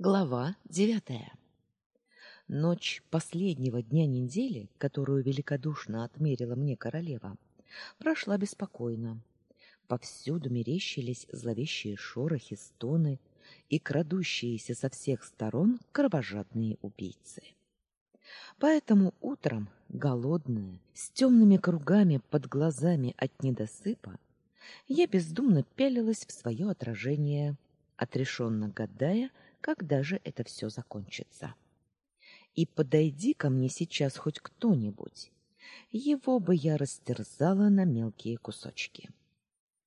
Глава девятая. Ночь последнего дня недели, которую великодушно отмерила мне королева, прошла беспокойно. Повсюду мерещились зловещие шорохи, стоны и крадущиеся со всех сторон кровожадные убийцы. Поэтому утром, голодная, с темными кругами под глазами от недосыпа, я бездумно пялилась в свое отражение, отрешенно гадая, когда же это все закончится. И подойди ко мне сейчас хоть кто-нибудь, его бы я растерзала на мелкие кусочки.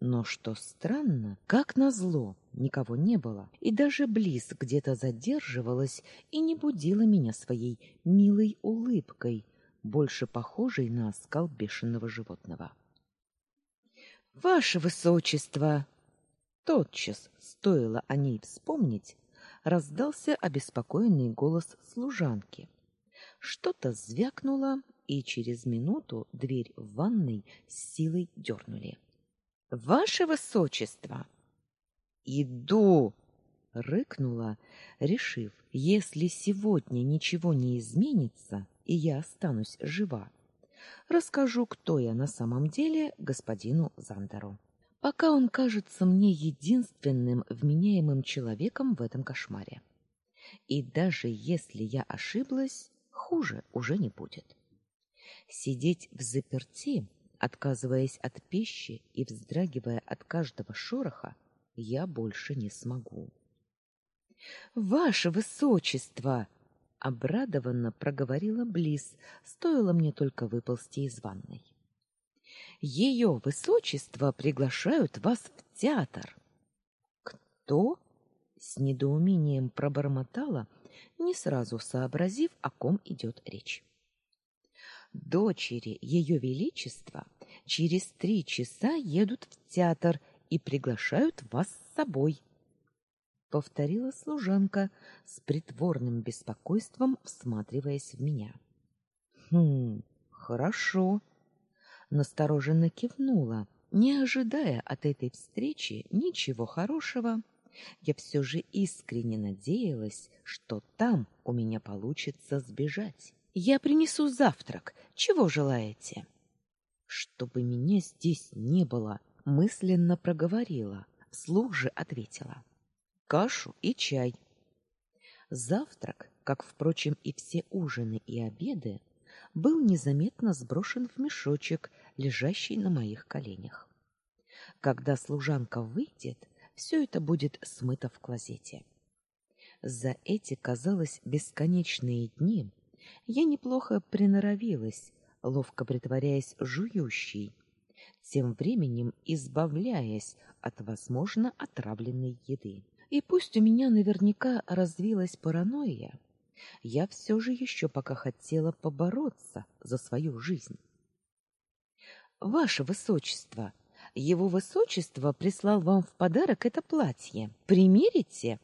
Но что странно, как назло, никого не было, и даже Близ где-то задерживалась и не будила меня своей милой улыбкой, больше похожей на оскал бешеного животного. Ваше высочество, тотчас стоило о ней вспомнить, раздался обеспокоенный голос служанки. Что-то звякнуло, и через минуту дверь в ванной с силой дернули. Ваше высочество, иду, рыкнула, решив, если сегодня ничего не изменится и я останусь жива, расскажу, кто я на самом деле господину Зандеру пока он кажется мне единственным вменяемым человеком в этом кошмаре. И даже если я ошиблась, хуже уже не будет. Сидеть в заперти, отказываясь от пищи и вздрагивая от каждого шороха, я больше не смогу. Ваше высочество, обрадованно проговорила Близ, стоило мне только выползти из ванной. Ее высочество приглашают вас в театр. Кто? С недоумением пробормотала, не сразу сообразив, о ком идет речь. Дочери ее величества через три часа едут в театр и приглашают вас с собой, повторила служанка с притворным беспокойством, всматриваясь в меня. Хм, хорошо настороженно кивнула, не ожидая от этой встречи ничего хорошего. Я все же искренне надеялась, что там у меня получится сбежать. Я принесу завтрак. Чего желаете? Чтобы меня здесь не было, мысленно проговорила, вслух же ответила: кашу и чай. Завтрак, как впрочем и все ужины и обеды, был незаметно сброшен в мешочек, лежащий на моих коленях. Когда служанка выйдет, все это будет смыто в клозете. За эти, казалось, бесконечные дни я неплохо приноровилась, ловко притворяясь жующей, тем временем избавляясь от, возможно, отравленной еды. И пусть у меня наверняка развилась паранойя, я все же еще пока хотела побороться за свою жизнь. Ваше высочество, его высочество прислал вам в подарок это платье. Примерите?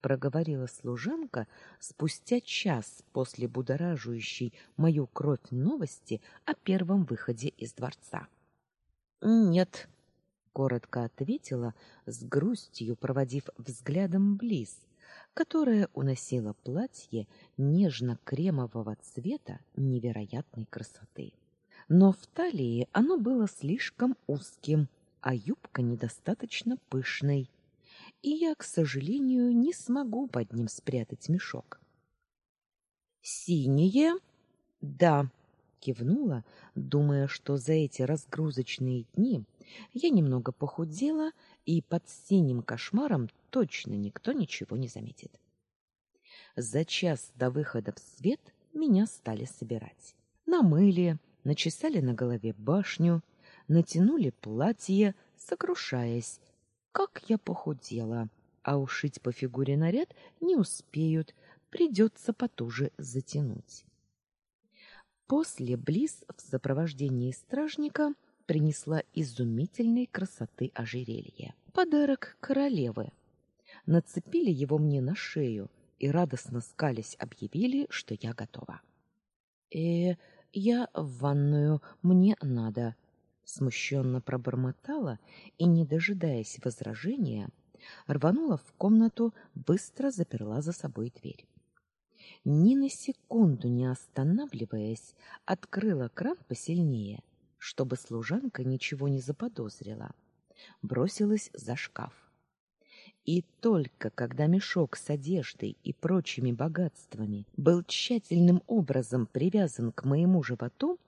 проговорила служанка спустя час после будоражащей мою кровь новости о первом выходе из дворца. Нет, коротко ответила, с грустью проводив взглядом Близ, которая уносила платье нежно-кремового цвета невероятной красоты но в талии оно было слишком узким, а юбка недостаточно пышной, и я, к сожалению, не смогу под ним спрятать мешок. Синее? Да, кивнула, думая, что за эти разгрузочные дни я немного похудела, и под синим кошмаром точно никто ничего не заметит. За час до выхода в свет меня стали собирать. Намыли, начесали на голове башню, натянули платье, сокрушаясь, как я похудела, а ушить по фигуре наряд не успеют, придется потуже затянуть. После Близ в сопровождении стражника принесла изумительной красоты ожерелье. Подарок королевы. Нацепили его мне на шею и радостно скались объявили, что я готова. Э, я в ванную, мне надо, смущенно пробормотала и, не дожидаясь возражения, рванула в комнату, быстро заперла за собой дверь. Ни на секунду не останавливаясь, открыла кран посильнее, чтобы служанка ничего не заподозрила. Бросилась за шкаф. И только когда мешок с одеждой и прочими богатствами был тщательным образом привязан к моему животу,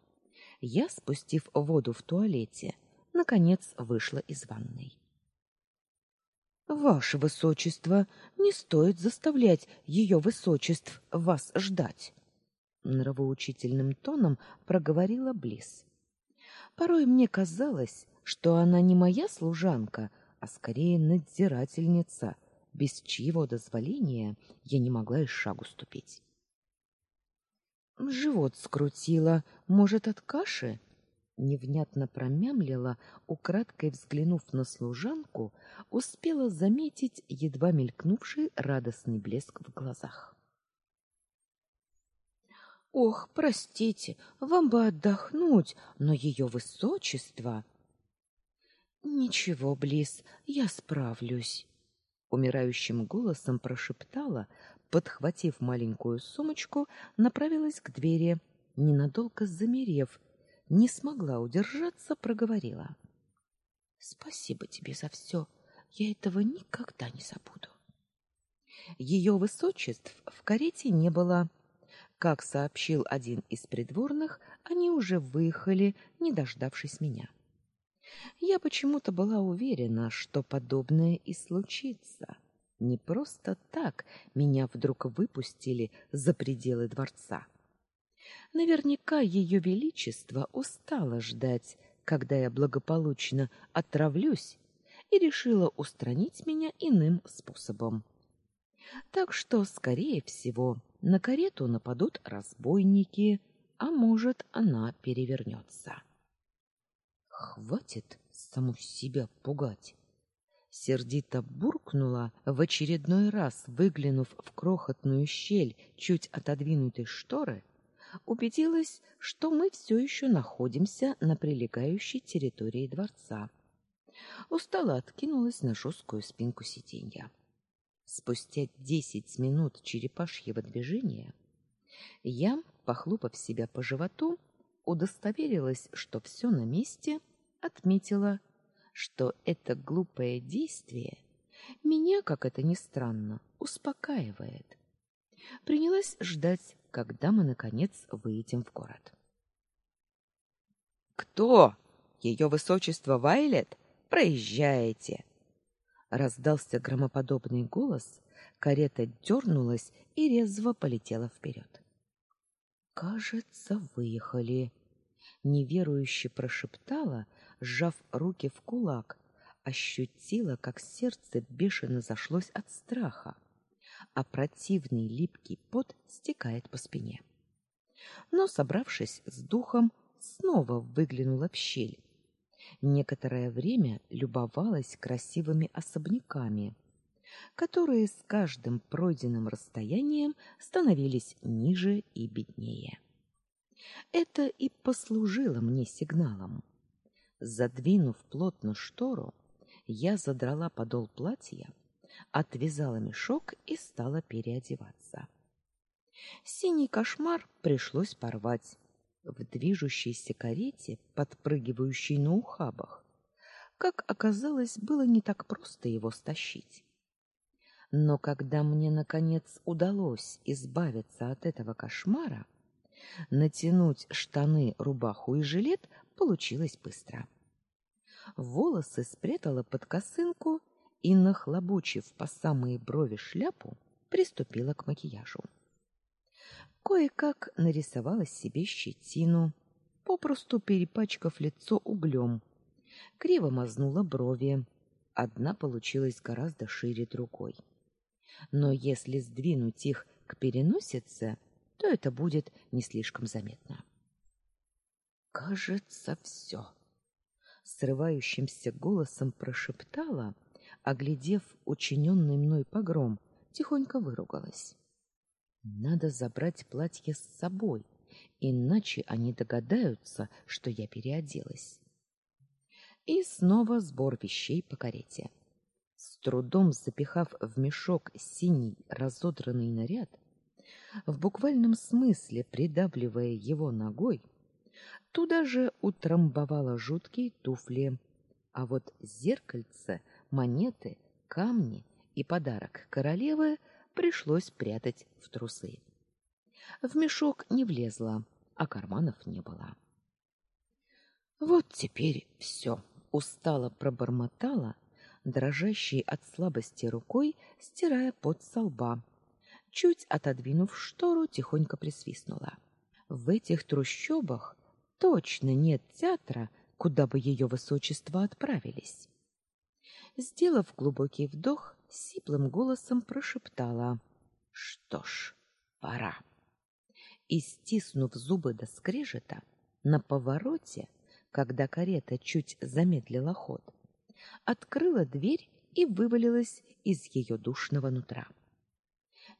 я, спустив воду в туалете, наконец вышла из ванной. Ваше высочество, не стоит заставлять ее высочеств вас ждать, нравоучительным тоном проговорила Близ. Порой мне казалось, что она не моя служанка, а скорее надзирательница, без чьего дозволения я не могла и шагу ступить. Живот скрутило, может, от каши? невнятно промямлила, украдкой взглянув на служанку, успела заметить едва мелькнувший радостный блеск в глазах. Ох, простите, вам бы отдохнуть, но ее высочество Ничего, Близ, я справлюсь, умирающим голосом прошептала, подхватив маленькую сумочку, направилась к двери, ненадолго замерев не смогла удержаться, проговорила: "Спасибо тебе за все. Я этого никогда не забуду". Ее высочеств в карете не было. Как сообщил один из придворных, они уже выехали, не дождавшись меня. Я почему-то была уверена, что подобное и случится. Не просто так меня вдруг выпустили за пределы дворца. Наверняка ее величество устало ждать, когда я благополучно отравлюсь, и решила устранить меня иным способом. Так что, скорее всего, на карету нападут разбойники, а может, она перевернется. Хватит саму себя пугать. Сердито буркнула, в очередной раз выглянув в крохотную щель чуть отодвинутой шторы убедилась, что мы все еще находимся на прилегающей территории дворца. Устала откинулась на жесткую спинку сиденья. Спустя десять минут черепашьего движения я, похлопав себя по животу, удостоверилась, что все на месте, отметила, что это глупое действие меня, как это ни странно, успокаивает. Принялась ждать, когда мы наконец выйдем в город. Кто? Ее высочество Вайлет? Проезжайте. Раздался громоподобный голос, карета дернулась и резво полетела вперед. Кажется, выехали, неверующе прошептала, сжав руки в кулак, ощутила, как сердце бешено зашлось от страха а противный липкий пот стекает по спине. Но, собравшись с духом, снова выглянула в щель. Некоторое время любовалась красивыми особняками, которые с каждым пройденным расстоянием становились ниже и беднее. Это и послужило мне сигналом. Задвинув плотно штору, я задрала подол платья отвязала мешок и стала переодеваться. Синий кошмар пришлось порвать в движущейся карете, подпрыгивающей на ухабах. Как оказалось, было не так просто его стащить. Но когда мне наконец удалось избавиться от этого кошмара, натянуть штаны, рубаху и жилет получилось быстро. Волосы спрятала под косынку и, нахлобучив по самые брови шляпу, приступила к макияжу. Кое-как нарисовала себе щетину, попросту перепачкав лицо углем. Криво мазнула брови. Одна получилась гораздо шире другой. Но если сдвинуть их к переносице, то это будет не слишком заметно. Кажется, все. Срывающимся голосом прошептала — оглядев учиненный мной погром, тихонько выругалась. Надо забрать платье с собой, иначе они догадаются, что я переоделась. И снова сбор вещей по карете. С трудом запихав в мешок синий разодранный наряд, в буквальном смысле придавливая его ногой, туда же утрамбовала жуткие туфли, а вот зеркальце, монеты, камни и подарок королевы пришлось прятать в трусы. В мешок не влезла, а карманов не было. Вот теперь все, устало пробормотала, дрожащей от слабости рукой, стирая пот со лба. Чуть отодвинув штору, тихонько присвистнула. В этих трущобах точно нет театра, куда бы ее высочество отправились. Сделав глубокий вдох, сиплым голосом прошептала: "Что ж, пора". И стиснув зубы до скрежета, на повороте когда карета чуть замедлила ход, открыла дверь и вывалилась из ее душного нутра.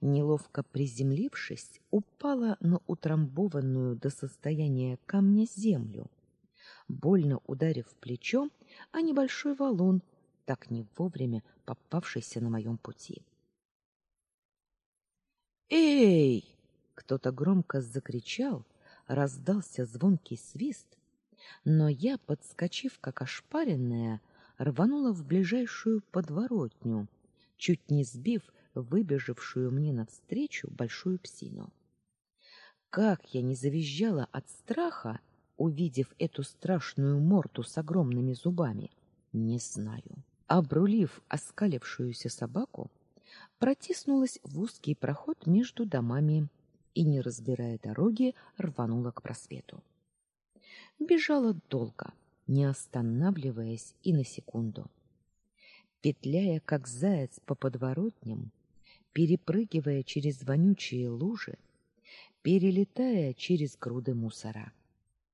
Неловко приземлившись, упала на утрамбованную до состояния камня землю, больно ударив плечом о небольшой валун, так не вовремя попавшийся на моем пути. «Эй!» — кто-то громко закричал, раздался звонкий свист, но я, подскочив как ошпаренная, рванула в ближайшую подворотню, чуть не сбив выбежавшую мне навстречу большую псину. Как я не завизжала от страха, увидев эту страшную морду с огромными зубами, не знаю. Обрулив оскалившуюся собаку, протиснулась в узкий проход между домами и, не разбирая дороги, рванула к просвету. Бежала долго, не останавливаясь и на секунду. Петляя, как заяц по подворотням, перепрыгивая через вонючие лужи, перелетая через груды мусора.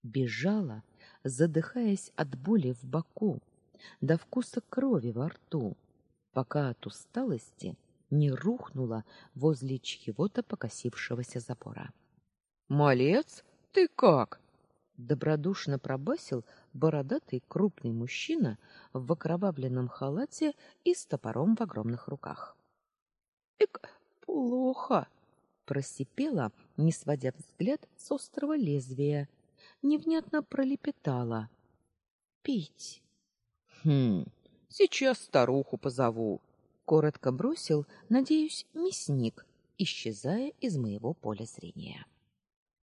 Бежала, задыхаясь от боли в боку, до вкуса крови во рту, пока от усталости не рухнула возле чьего-то покосившегося забора. «Малец, ты как?» добродушно пробасил бородатый крупный мужчина в окровавленном халате и с топором в огромных руках. "Эк, плохо", просипела, не сводя взгляд с острого лезвия, невнятно пролепетала: "Пить". "Хм, сейчас старуху позову", коротко бросил, надеюсь, мясник, исчезая из моего поля зрения.